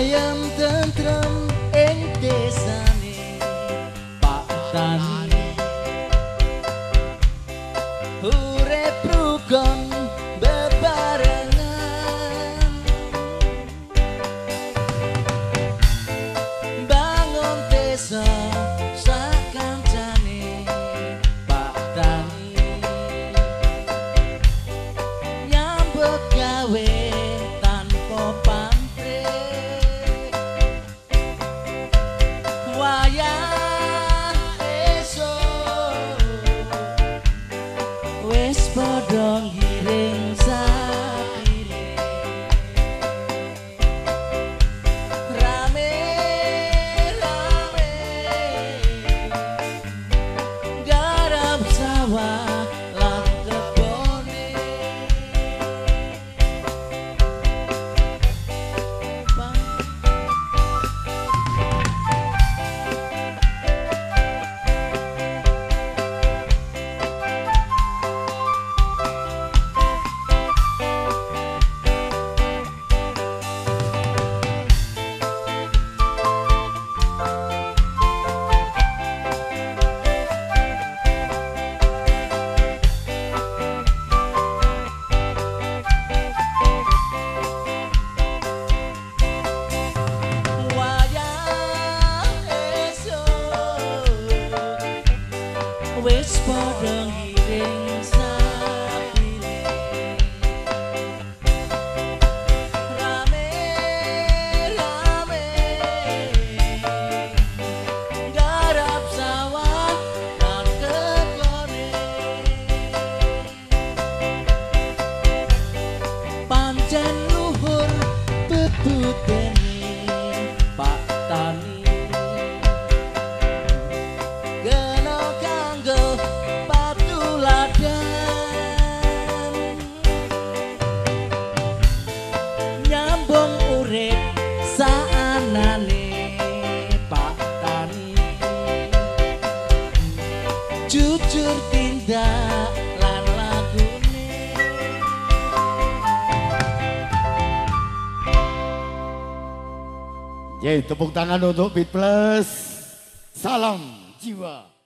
ayam tentram ing desane Pak Tani Urip rukun bebarengan. Bangun desa sakancane Pak Tani. Nyambut gawe hour. whisper Jujur tindak lan lagune Yeay, tepuk tangan untuk Beat Plus. Salam jiwa.